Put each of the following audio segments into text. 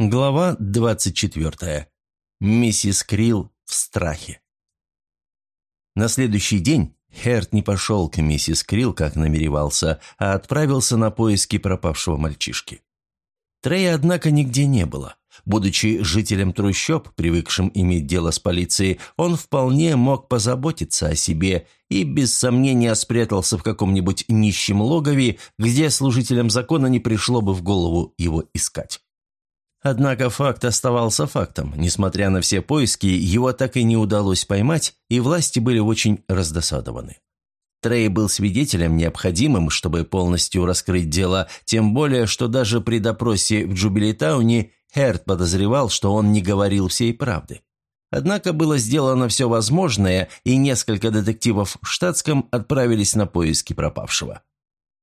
Глава 24. Миссис Крилл в страхе. На следующий день Херт не пошел к миссис Крилл, как намеревался, а отправился на поиски пропавшего мальчишки. Трея, однако, нигде не было. Будучи жителем трущоб, привыкшим иметь дело с полицией, он вполне мог позаботиться о себе и без сомнения спрятался в каком-нибудь нищем логове, где служителям закона не пришло бы в голову его искать. Однако факт оставался фактом. Несмотря на все поиски, его так и не удалось поймать, и власти были очень раздосадованы. Трей был свидетелем необходимым, чтобы полностью раскрыть дело, тем более, что даже при допросе в Джубилитауне Херт подозревал, что он не говорил всей правды. Однако было сделано все возможное, и несколько детективов в штатском отправились на поиски пропавшего.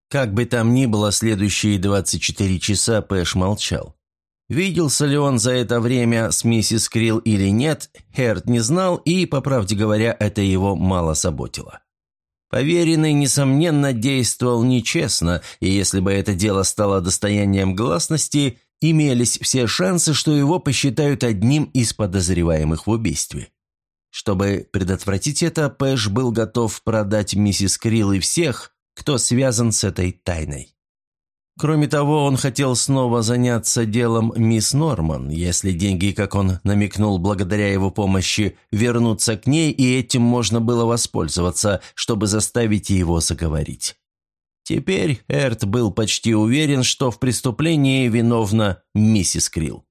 Как бы там ни было, следующие 24 часа Пэш молчал. Виделся ли он за это время с миссис Крилл или нет, Херт не знал, и, по правде говоря, это его мало заботило. Поверенный, несомненно, действовал нечестно, и если бы это дело стало достоянием гласности, имелись все шансы, что его посчитают одним из подозреваемых в убийстве. Чтобы предотвратить это, Пэш был готов продать миссис Крилл и всех, кто связан с этой тайной. Кроме того, он хотел снова заняться делом мисс Норман, если деньги, как он намекнул благодаря его помощи, вернутся к ней, и этим можно было воспользоваться, чтобы заставить его заговорить. Теперь Эрт был почти уверен, что в преступлении виновна миссис Крилл.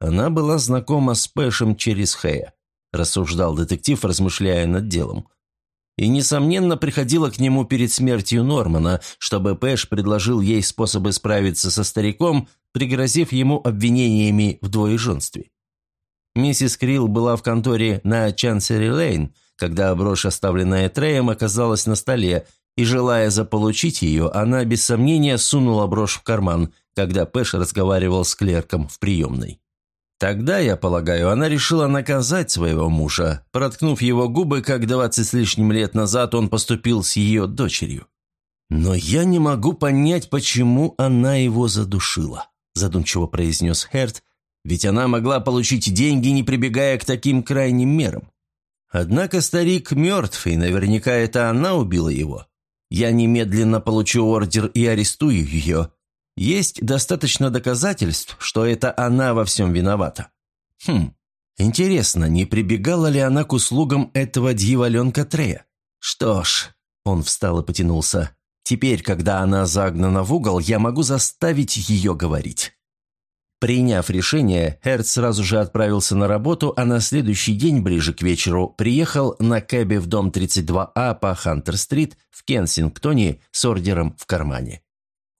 Она была знакома с Пэшем через Хэя, рассуждал детектив, размышляя над делом и, несомненно, приходила к нему перед смертью Нормана, чтобы Пэш предложил ей способы справиться со стариком, пригрозив ему обвинениями в двоеженстве. Миссис Крилл была в конторе на Чансери-Лейн, когда брошь, оставленная Треем, оказалась на столе, и, желая заполучить ее, она без сомнения сунула брошь в карман, когда Пэш разговаривал с клерком в приемной. Тогда, я полагаю, она решила наказать своего мужа, проткнув его губы, как двадцать с лишним лет назад он поступил с ее дочерью. «Но я не могу понять, почему она его задушила», задумчиво произнес Херт, «ведь она могла получить деньги, не прибегая к таким крайним мерам. Однако старик мертв, и наверняка это она убила его. Я немедленно получу ордер и арестую ее, есть достаточно доказательств, что это она во всем виновата. Хм, интересно, не прибегала ли она к услугам этого дьяволенка Трея? Что ж, он встал и потянулся. Теперь, когда она загнана в угол, я могу заставить ее говорить. Приняв решение, Эрт сразу же отправился на работу, а на следующий день, ближе к вечеру, приехал на кэбе в дом 32А по Хантер-стрит в Кенсингтоне с ордером в кармане.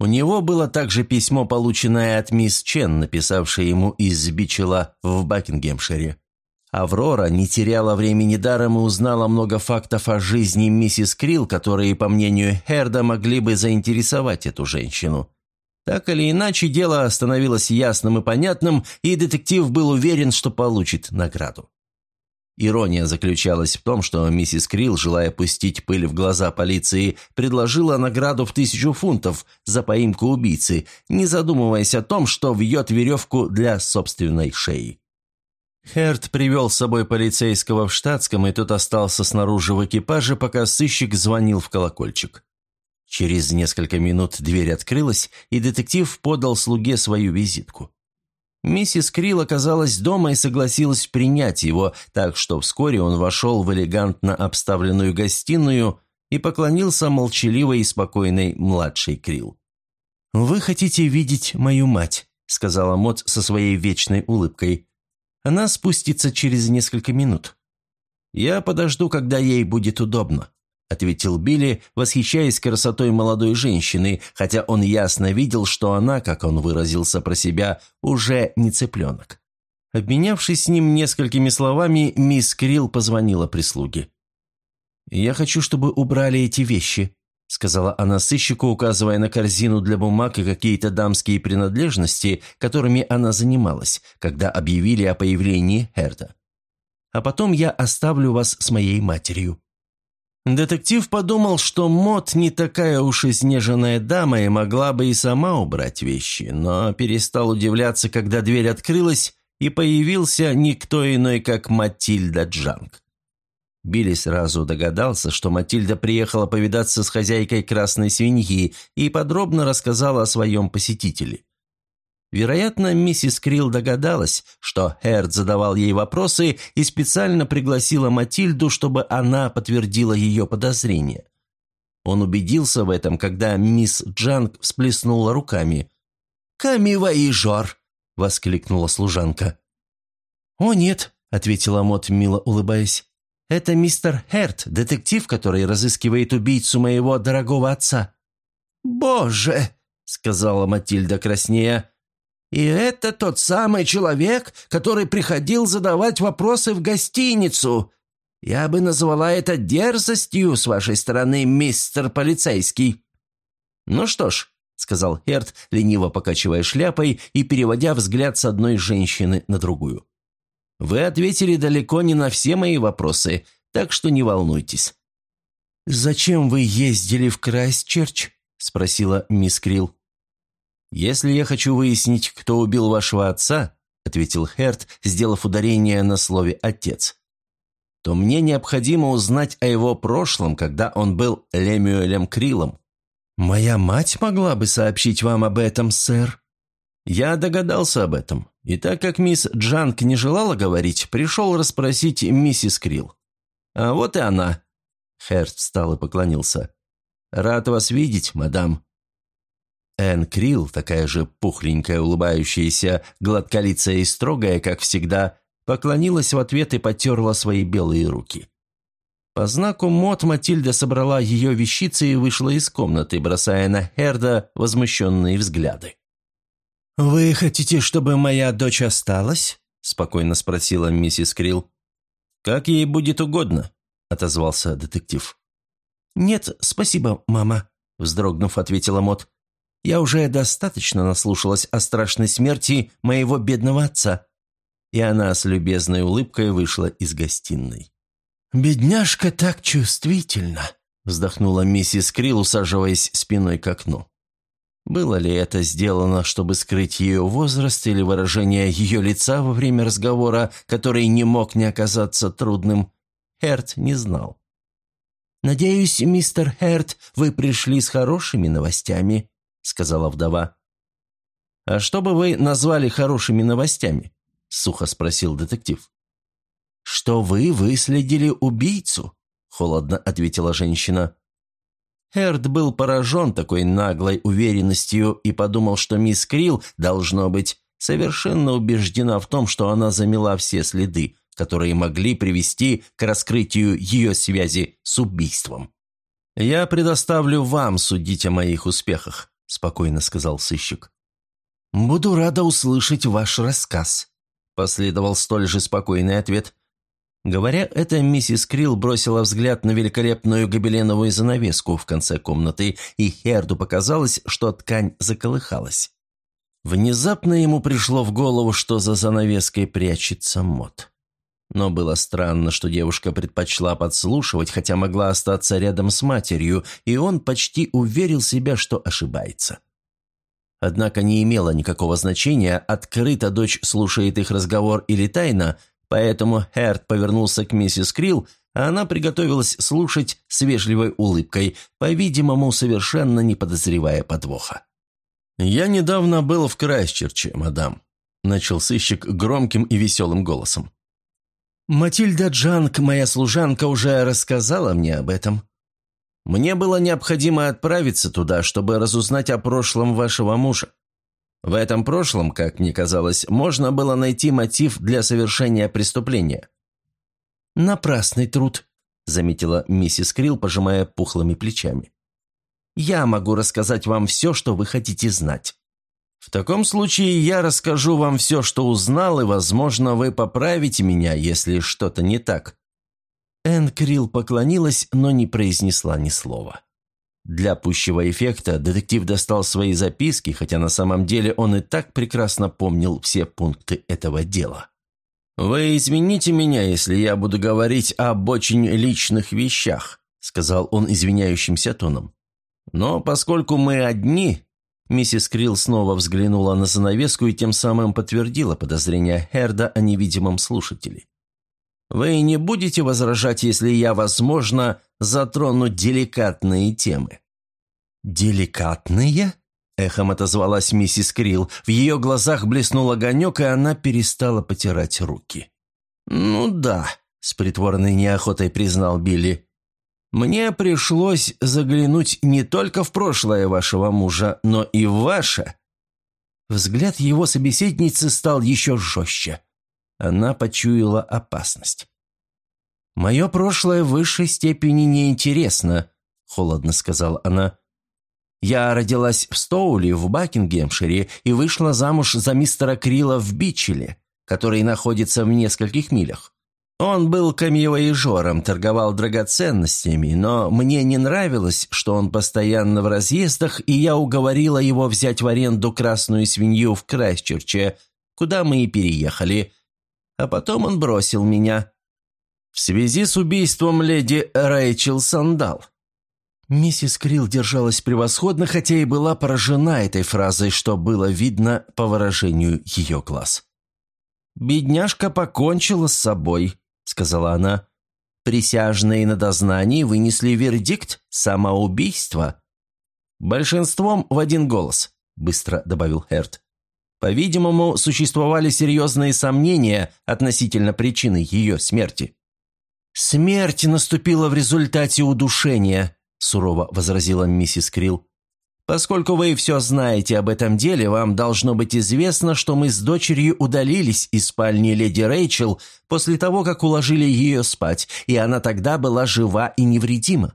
У него было также письмо, полученное от мисс Чен, написавшей ему из Бичела в Бакингемшире. Аврора не теряла времени даром и узнала много фактов о жизни миссис Крилл, которые, по мнению Херда, могли бы заинтересовать эту женщину. Так или иначе, дело становилось ясным и понятным, и детектив был уверен, что получит награду. Ирония заключалась в том, что миссис Крилл, желая пустить пыль в глаза полиции, предложила награду в тысячу фунтов за поимку убийцы, не задумываясь о том, что вьет веревку для собственной шеи. Херт привел с собой полицейского в штатском, и тот остался снаружи в экипаже, пока сыщик звонил в колокольчик. Через несколько минут дверь открылась, и детектив подал слуге свою визитку. Миссис Крилл оказалась дома и согласилась принять его, так что вскоре он вошел в элегантно обставленную гостиную и поклонился молчаливой и спокойной младшей Крилл. «Вы хотите видеть мою мать», — сказала Мот со своей вечной улыбкой. «Она спустится через несколько минут. Я подожду, когда ей будет удобно». – ответил Билли, восхищаясь красотой молодой женщины, хотя он ясно видел, что она, как он выразился про себя, уже не цыпленок. Обменявшись с ним несколькими словами, мисс Крилл позвонила прислуге. «Я хочу, чтобы убрали эти вещи», – сказала она сыщику, указывая на корзину для бумаг и какие-то дамские принадлежности, которыми она занималась, когда объявили о появлении Херда. «А потом я оставлю вас с моей матерью». Детектив подумал, что Мот не такая уж изнеженная дама и могла бы и сама убрать вещи, но перестал удивляться, когда дверь открылась, и появился никто иной, как Матильда Джанг. Билли сразу догадался, что Матильда приехала повидаться с хозяйкой красной свиньи и подробно рассказала о своем посетителе. Вероятно, миссис Крилл догадалась, что Херд задавал ей вопросы и специально пригласила Матильду, чтобы она подтвердила ее подозрения. Он убедился в этом, когда мисс Джанг всплеснула руками. «Камива и Жор!» — воскликнула служанка. «О, нет!» — ответила Мот, мило улыбаясь. «Это мистер Херт, детектив, который разыскивает убийцу моего дорогого отца». «Боже!» — сказала Матильда краснея. «И это тот самый человек, который приходил задавать вопросы в гостиницу. Я бы назвала это дерзостью с вашей стороны, мистер полицейский». «Ну что ж», — сказал Херт, лениво покачивая шляпой и переводя взгляд с одной женщины на другую. «Вы ответили далеко не на все мои вопросы, так что не волнуйтесь». «Зачем вы ездили в Крайстчерч?» — спросила мисс Крилл. «Если я хочу выяснить, кто убил вашего отца», — ответил Херт, сделав ударение на слове «отец», то мне необходимо узнать о его прошлом, когда он был Лемюэлем Крилом. «Моя мать могла бы сообщить вам об этом, сэр». Я догадался об этом, и так как мисс Джанк не желала говорить, пришел расспросить миссис Крилл. А вот и она. Херт встал и поклонился. «Рад вас видеть, мадам». Энн Крилл, такая же пухленькая, улыбающаяся, гладколицая и строгая, как всегда, поклонилась в ответ и потерла свои белые руки. По знаку Мот Матильда собрала ее вещицы и вышла из комнаты, бросая на Херда возмущенные взгляды. «Вы хотите, чтобы моя дочь осталась?» – спокойно спросила миссис Крилл. «Как ей будет угодно», – отозвался детектив. «Нет, спасибо, мама», – вздрогнув, ответила Мот. Я уже достаточно наслушалась о страшной смерти моего бедного отца». И она с любезной улыбкой вышла из гостиной. «Бедняжка так чувствительна», — вздохнула миссис Крилл, усаживаясь спиной к окну. Было ли это сделано, чтобы скрыть ее возраст или выражение ее лица во время разговора, который не мог не оказаться трудным, Херт не знал. «Надеюсь, мистер Херт, вы пришли с хорошими новостями», сказала вдова. «А что бы вы назвали хорошими новостями?» – сухо спросил детектив. «Что вы выследили убийцу», – холодно ответила женщина. Эрд был поражен такой наглой уверенностью и подумал, что мисс Крилл, должно быть, совершенно убеждена в том, что она замела все следы, которые могли привести к раскрытию ее связи с убийством. «Я предоставлю вам судить о моих успехах», – спокойно сказал сыщик. «Буду рада услышать ваш рассказ», – последовал столь же спокойный ответ. Говоря это, миссис Крилл бросила взгляд на великолепную гобеленовую занавеску в конце комнаты, и Херду показалось, что ткань заколыхалась. Внезапно ему пришло в голову, что за занавеской прячется мод. Но было странно, что девушка предпочла подслушивать, хотя могла остаться рядом с матерью, и он почти уверил себя, что ошибается. Однако не имело никакого значения, открыто дочь слушает их разговор или тайно, поэтому Херт повернулся к миссис Крилл, а она приготовилась слушать с вежливой улыбкой, по-видимому, совершенно не подозревая подвоха. «Я недавно был в Крайсчерче, мадам», – начал сыщик громким и веселым голосом. «Матильда Джанг, моя служанка, уже рассказала мне об этом. Мне было необходимо отправиться туда, чтобы разузнать о прошлом вашего мужа. В этом прошлом, как мне казалось, можно было найти мотив для совершения преступления». «Напрасный труд», — заметила миссис Крилл, пожимая пухлыми плечами. «Я могу рассказать вам все, что вы хотите знать. В таком случае я расскажу вам все, что узнал, и, возможно, вы поправите меня, если что-то не так». Энн Крилл поклонилась, но не произнесла ни слова. Для пущего эффекта детектив достал свои записки, хотя на самом деле он и так прекрасно помнил все пункты этого дела. «Вы извините меня, если я буду говорить об очень личных вещах», — сказал он извиняющимся тоном. «Но поскольку мы одни...» Миссис Крилл снова взглянула на занавеску и тем самым подтвердила подозрение Херда о невидимом слушателе. «Вы не будете возражать, если я, возможно, затрону деликатные темы?» «Деликатные?» – эхом отозвалась миссис Крилл. В ее глазах блеснул огонек, и она перестала потирать руки. «Ну да», – с притворной неохотой признал Билли. Мне пришлось заглянуть не только в прошлое вашего мужа, но и в ваше». Взгляд его собеседницы стал еще жестче. Она почуяла опасность. «Мое прошлое в высшей степени неинтересно», — холодно сказала она. «Я родилась в Стоуле, в Бакингемшире, и вышла замуж за мистера Крила в Бичеле, который находится в нескольких милях. Он был камевоежором, торговал драгоценностями, но мне не нравилось, что он постоянно в разъездах, и я уговорила его взять в аренду красную свинью в Крайсчерче, куда мы и переехали. А потом он бросил меня. В связи с убийством леди Рэйчел Сандал. Миссис Крилл держалась превосходно, хотя и была поражена этой фразой, что было видно по выражению ее глаз. «Бедняжка покончила с собой», сказала она. «Присяжные на дознании вынесли вердикт – самоубийство». «Большинством в один голос», – быстро добавил Херт. «По-видимому, существовали серьезные сомнения относительно причины ее смерти». «Смерть наступила в результате удушения», – сурово возразила миссис Крилл. Поскольку вы все знаете об этом деле, вам должно быть известно, что мы с дочерью удалились из спальни леди Рэйчел после того, как уложили ее спать, и она тогда была жива и невредима.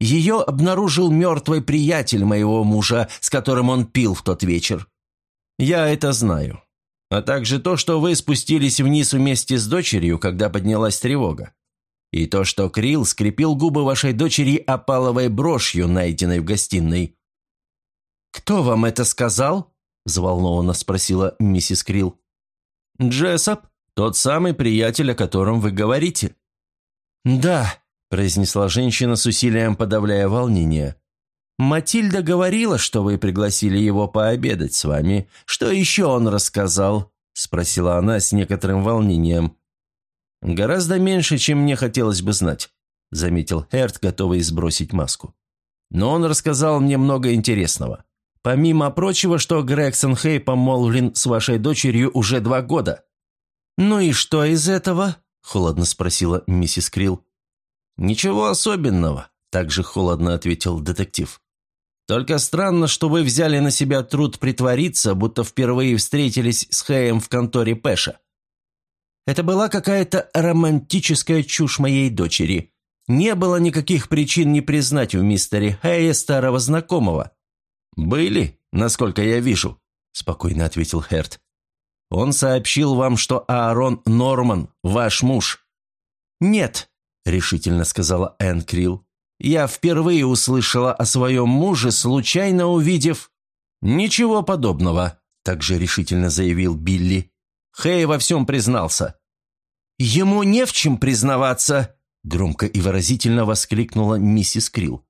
Ее обнаружил мертвый приятель моего мужа, с которым он пил в тот вечер. Я это знаю. А также то, что вы спустились вниз вместе с дочерью, когда поднялась тревога. И то, что Крилл скрепил губы вашей дочери опаловой брошью, найденной в гостиной. «Кто вам это сказал?» – взволнованно спросила миссис Крилл. «Джессоп, тот самый приятель, о котором вы говорите». «Да», – произнесла женщина с усилием, подавляя волнение. «Матильда говорила, что вы пригласили его пообедать с вами. Что еще он рассказал?» – спросила она с некоторым волнением. «Гораздо меньше, чем мне хотелось бы знать», – заметил Эрт, готовый сбросить маску. «Но он рассказал мне много интересного. Помимо прочего, что Грегсон Хей помолвлен с вашей дочерью уже два года». «Ну и что из этого?» – холодно спросила миссис Крилл. «Ничего особенного», – также холодно ответил детектив. «Только странно, что вы взяли на себя труд притвориться, будто впервые встретились с Хэем в конторе Пэша. Это была какая-то романтическая чушь моей дочери. Не было никаких причин не признать в мистере Хэя старого знакомого. «Были, насколько я вижу», – спокойно ответил Херт. «Он сообщил вам, что Аарон Норман – ваш муж». «Нет», – решительно сказала Энн Крилл. «Я впервые услышала о своем муже, случайно увидев...» «Ничего подобного», – также решительно заявил Билли. Хей во всем признался. «Ему не в чем признаваться», – громко и выразительно воскликнула миссис Крилл.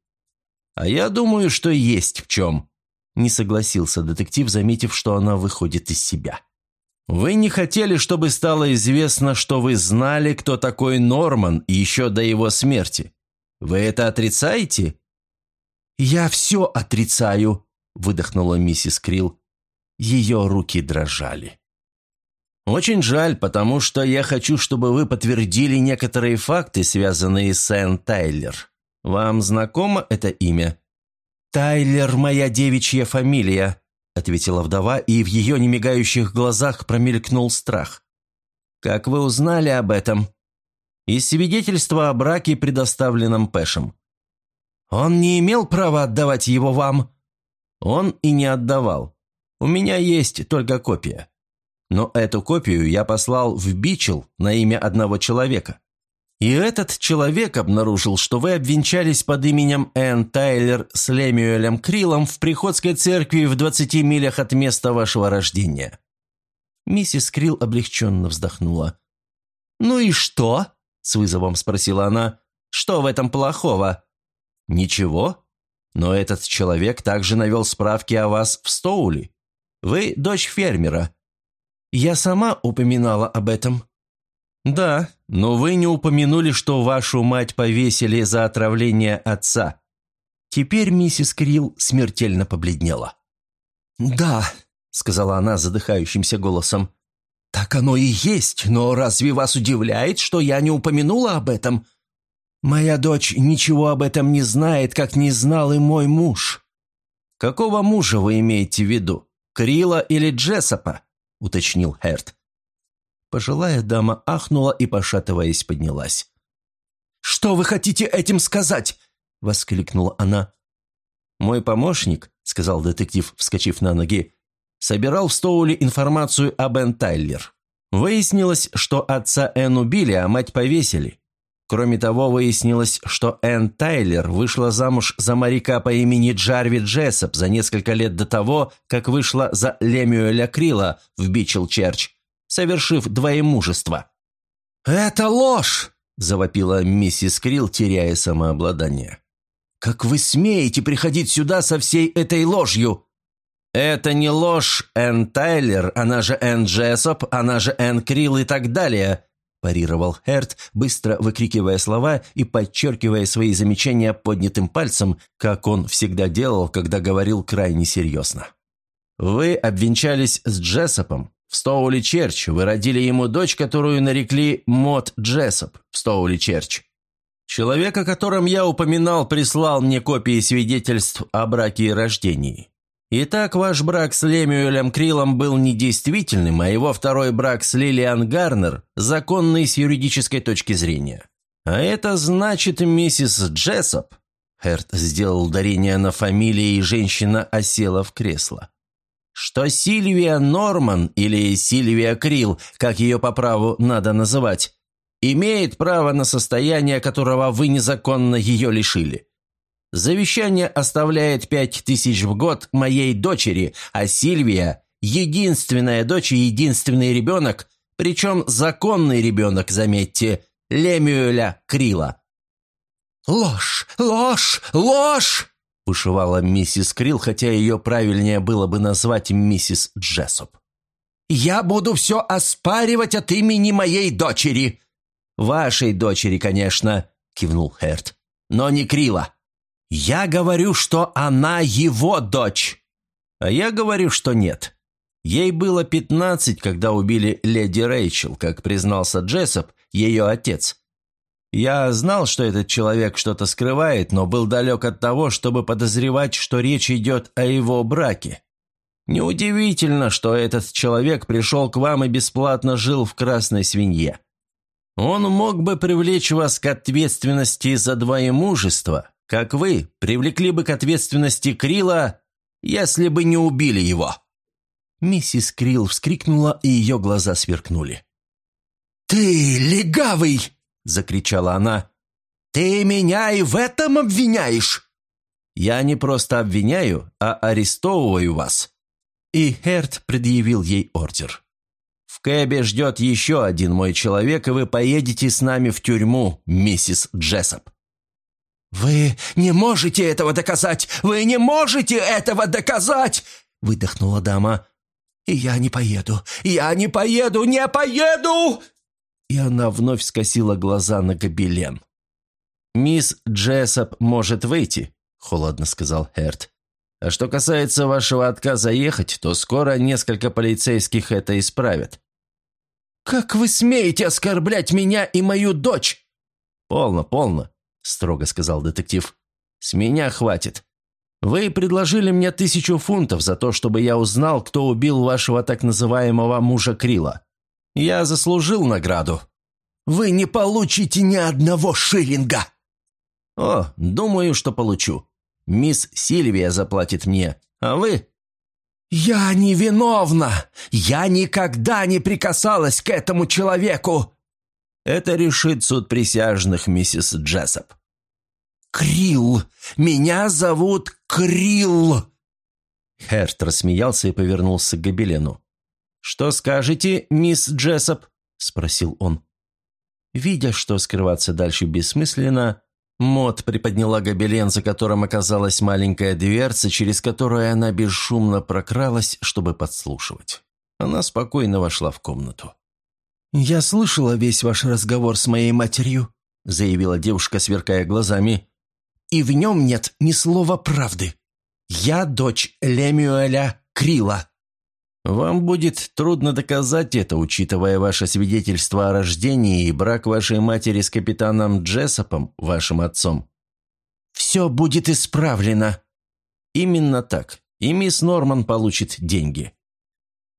«А я думаю, что есть в чем», не согласился детектив, заметив, что она выходит из себя. «Вы не хотели, чтобы стало известно, что вы знали, кто такой Норман, еще до его смерти. Вы это отрицаете?» «Я все отрицаю», – выдохнула миссис Крилл. Ее руки дрожали. «Очень жаль, потому что я хочу, чтобы вы подтвердили некоторые факты, связанные с Энн Тайлер. Вам знакомо это имя?» «Тайлер – моя девичья фамилия», – ответила вдова, и в ее немигающих глазах промелькнул страх. «Как вы узнали об этом?» «Из свидетельства о браке, предоставленном Пэшем». «Он не имел права отдавать его вам?» «Он и не отдавал. У меня есть только копия. Но эту копию я послал в Бичел на имя одного человека. И этот человек обнаружил, что вы обвенчались под именем Энн Тайлер с Лемюэлем Крилом в приходской церкви в 20 милях от места вашего рождения». Миссис Крил облегченно вздохнула. «Ну и что?» – с вызовом спросила она. Что в этом плохого?» «Ничего. Но этот человек также навел справки о вас в Стоули. Вы дочь фермера». «Я сама упоминала об этом». «Да, но вы не упомянули, что вашу мать повесили за отравление отца». Теперь миссис Крилл смертельно побледнела. «Да», — сказала она задыхающимся голосом, — «так оно и есть, но разве вас удивляет, что я не упомянула об этом? Моя дочь ничего об этом не знает, как не знал и мой муж». «Какого мужа вы имеете в виду? Крила или Джессопа?» — уточнил Херт. Пожилая дама ахнула и, пошатываясь, поднялась. «Что вы хотите этим сказать?» — воскликнула она. «Мой помощник», — сказал детектив, вскочив на ноги, собирал в Стоуле информацию об Энн Тайлер. Выяснилось, что отца Энн убили, а мать повесили. Кроме того, выяснилось, что Энн Тайлер вышла замуж за моряка по имени Джарви Джессоп за несколько лет до того, как вышла за Лемюэля Крила в Бичел-Черч, совершив двоемужество. «Это ложь!» – завопила миссис Крилл, теряя самообладание. «Как вы смеете приходить сюда со всей этой ложью?» «Это не ложь, Энн Тайлер, она же Энн Джессоп, она же Энн Крилл и так далее», парировал Херт, быстро выкрикивая слова и подчеркивая свои замечания поднятым пальцем, как он всегда делал, когда говорил крайне серьезно. «Вы обвенчались с Джессопом. В Стоули Черч вы родили ему дочь, которую нарекли Мот Джессоп в Стоули Черч. Человек, о котором я упоминал, прислал мне копии свидетельств о браке и рождении. Итак, ваш брак с Лемюэлем Крилом был недействительным, а его второй брак с Лилиан Гарнер – законный с юридической точки зрения. А это значит, миссис Джессоп. Херт сделал ударение на фамилии, и женщина осела в кресло. Что Сильвия Норман или Сильвия Крил, как ее по праву надо называть, имеет право на состояние, которого вы незаконно ее лишили. Завещание оставляет пять тысяч в год моей дочери, а Сильвия – единственная дочь и единственный ребенок, причем законный ребенок, заметьте, Лемюэля Крила». «Ложь! Ложь! Ложь!» – бушевала миссис Крил, хотя ее правильнее было бы назвать миссис Джессоп. «Я буду все оспаривать от имени моей дочери!» «Вашей дочери, конечно», – кивнул Херт, – «но не Крила». «Я говорю, что она его дочь!» «А я говорю, что нет. Ей было пятнадцать, когда убили леди Рэйчел, как признался Джессоп, ее отец. Я знал, что этот человек что-то скрывает, но был далек от того, чтобы подозревать, что речь идет о его браке. Неудивительно, что этот человек пришел к вам и бесплатно жил в красной свинье. Он мог бы привлечь вас к ответственности за двоемужество, как вы привлекли бы к ответственности Крила, если бы не убили его». Миссис Крилл вскрикнула, и ее глаза сверкнули. «Ты легавый!» – закричала она. «Ты меня и в этом обвиняешь?» «Я не просто обвиняю, а арестовываю вас». И Херт предъявил ей ордер. «В Кэбе ждет еще один мой человек, и вы поедете с нами в тюрьму, миссис Джессоп». «Вы не можете этого доказать! Вы не можете этого доказать!» – выдохнула дама. «И я не поеду! Я не поеду! Не поеду!» И она вновь скосила глаза на гобелен. «Мисс Джессоп может выйти», – холодно сказал Херт. «А что касается вашего отказа ехать, то скоро несколько полицейских это исправят». «Как вы смеете оскорблять меня и мою дочь?» «Полно, полно. – строго сказал детектив. «С меня хватит. Вы предложили мне тысячу фунтов за то, чтобы я узнал, кто убил вашего так называемого мужа Крила. Я заслужил награду». «Вы не получите ни одного шиллинга!» «О, думаю, что получу. Мисс Сильвия заплатит мне, а вы?» «Я невиновна! Я никогда не прикасалась к этому человеку!» Это решит суд присяжных, миссис Джессоп. «Крилл! Меня зовут Крилл!» Херт рассмеялся и повернулся к Гобелену. «Что скажете, мисс Джессоп?» – спросил он. Видя, что скрываться дальше бессмысленно, Мот приподняла гобелен, за которым оказалась маленькая дверца, через которую она бесшумно прокралась, чтобы подслушивать. Она спокойно вошла в комнату. «Я слышала весь ваш разговор с моей матерью», — заявила девушка, сверкая глазами. «И в нем нет ни слова правды. Я дочь Лемюэля Крила». «Вам будет трудно доказать это, учитывая ваше свидетельство о рождении и брак вашей матери с капитаном Джессопом, вашим отцом». «Все будет исправлено». «Именно так. И мисс Норман получит деньги».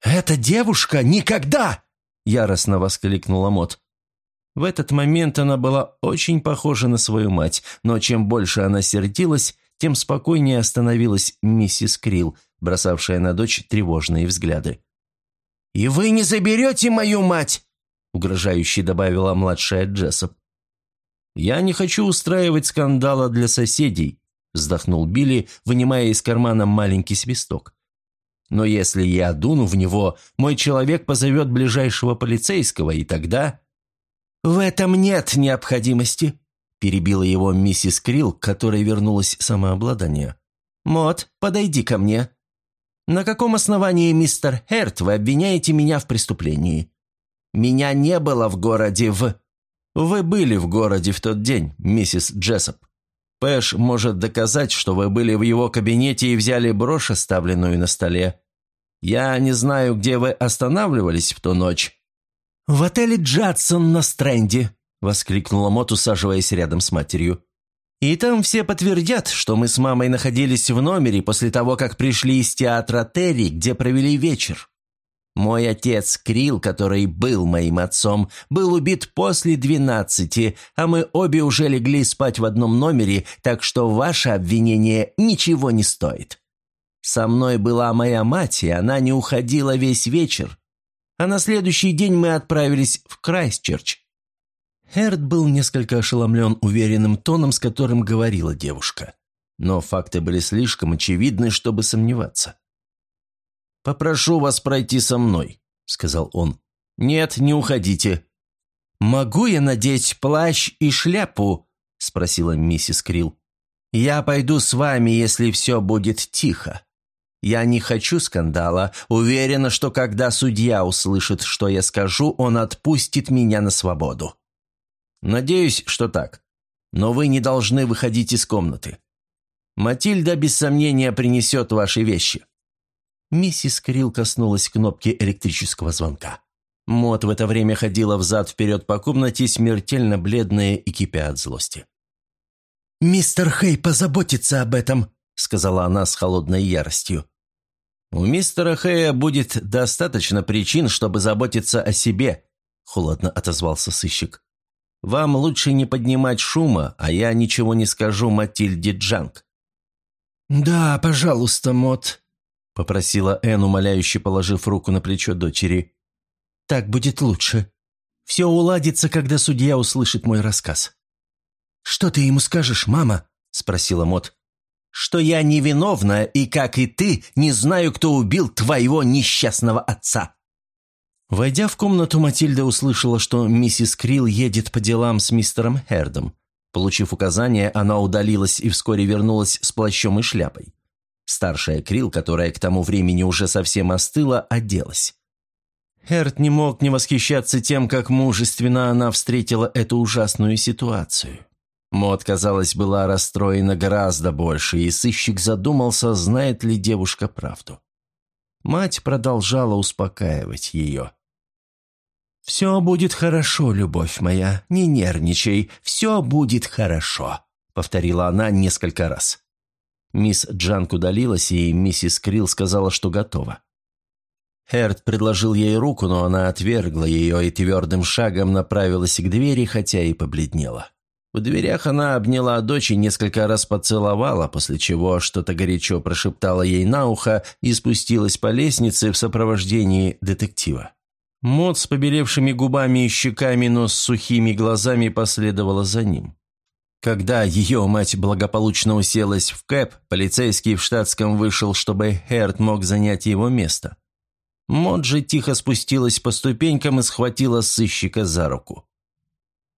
«Эта девушка никогда!» – яростно воскликнула Мот. В этот момент она была очень похожа на свою мать, но чем больше она сердилась, тем спокойнее становилась миссис Крилл, бросавшая на дочь тревожные взгляды. «И вы не заберете мою мать!» – угрожающе добавила младшая Джессоп. «Я не хочу устраивать скандала для соседей», – вздохнул Билли, вынимая из кармана маленький свисток. «Но если я дуну в него, мой человек позовет ближайшего полицейского, и тогда...» «В этом нет необходимости», Перебила его миссис Крилл, которой вернулось самообладание. «Мот, подойди ко мне. На каком основании, мистер Херт, вы обвиняете меня в преступлении? Меня не было в городе в...» «Вы были в городе в тот день, миссис Джессоп. Пэш может доказать, что вы были в его кабинете и взяли брошь, оставленную на столе. Я не знаю, где вы останавливались в ту ночь». «В отеле «Джадсон» на Стрэнде», – воскликнула Мот, усаживаясь рядом с матерью. «И там все подтвердят, что мы с мамой находились в номере после того, как пришли из театра Терри, где провели вечер. Мой отец Крил, который был моим отцом, был убит после двенадцати, а мы обе уже легли спать в одном номере, так что ваше обвинение ничего не стоит. Со мной была моя мать, и она не уходила весь вечер. А на следующий день мы отправились в Крайстчерч. Эрд был несколько ошеломлен уверенным тоном, с которым говорила девушка. Но факты были слишком очевидны, чтобы сомневаться. «Попрошу вас пройти со мной», — сказал он. «Нет, не уходите». «Могу я надеть плащ и шляпу?» — спросила миссис Крилл. «Я пойду с вами, если все будет тихо. Я не хочу скандала. Уверена, что когда судья услышит, что я скажу, он отпустит меня на свободу». «Надеюсь, что так. Но вы не должны выходить из комнаты. Матильда без сомнения принесет ваши вещи». Миссис Крилл коснулась кнопки электрического звонка. Мот в это время ходила взад-вперед по комнате, смертельно бледная и кипя от злости. «Мистер Хей позаботится об этом», — сказала она с холодной яростью. «У мистера Хэя будет достаточно причин, чтобы заботиться о себе», — холодно отозвался сыщик. Вам лучше не поднимать шума, а я ничего не скажу Матильде Джанг». «Да, пожалуйста, Мот», — попросила Энн, умоляюще положив руку на плечо дочери. «Так будет лучше. Все уладится, когда судья услышит мой рассказ». «Что ты ему скажешь, мама?» — спросила Мот. «Что я невиновна и, как и ты, не знаю, кто убил твоего несчастного отца». Войдя в комнату, Матильда услышала, что миссис Крилл едет по делам с мистером Хердом. Получив указание, она удалилась и вскоре вернулась с плащом и шляпой. Старшая Крилл, которая к тому времени уже совсем остыла, оделась. Херд не мог не восхищаться тем, как мужественно она встретила эту ужасную ситуацию. Мот, казалось, была расстроена гораздо больше, и сыщик задумался, знает ли девушка правду. Мать продолжала успокаивать ее. «Все будет хорошо, любовь моя, не нервничай, все будет хорошо», — повторила она несколько раз. Мисс Джанк удалилась, и миссис Крилл сказала, что готова. Херт предложил ей руку, но она отвергла ее и твердым шагом направилась к двери, хотя и побледнела. В дверях она обняла дочь и несколько раз поцеловала, после чего что-то горячо прошептала ей на ухо и спустилась по лестнице в сопровождении детектива. Мот с побелевшими губами и щеками, но с сухими глазами последовала за ним. Когда ее мать благополучно уселась в кэп, полицейский в штатском вышел, чтобы Херт мог занять его место. Мот же тихо спустилась по ступенькам и схватила сыщика за руку.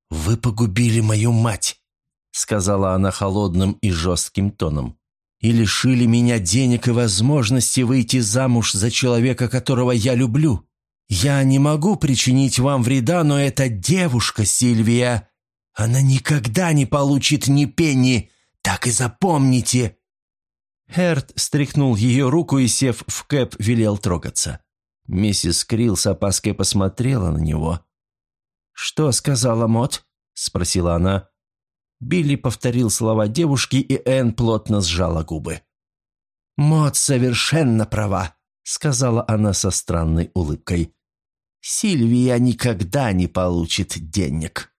«Вы погубили мою мать», — сказала она холодным и жестким тоном, «и лишили меня денег и возможности выйти замуж за человека, которого я люблю. Я не могу причинить вам вреда, но эта девушка, Сильвия, она никогда не получит ни пенни, так и запомните». Херт стряхнул ее руку и, сев в кэп, велел трогаться. Миссис Крилл с опаской посмотрела на него. «Что сказала Мот?» – спросила она. Билли повторил слова девушки, и Энн плотно сжала губы. «Мот совершенно права», – сказала она со странной улыбкой. «Сильвия никогда не получит денег».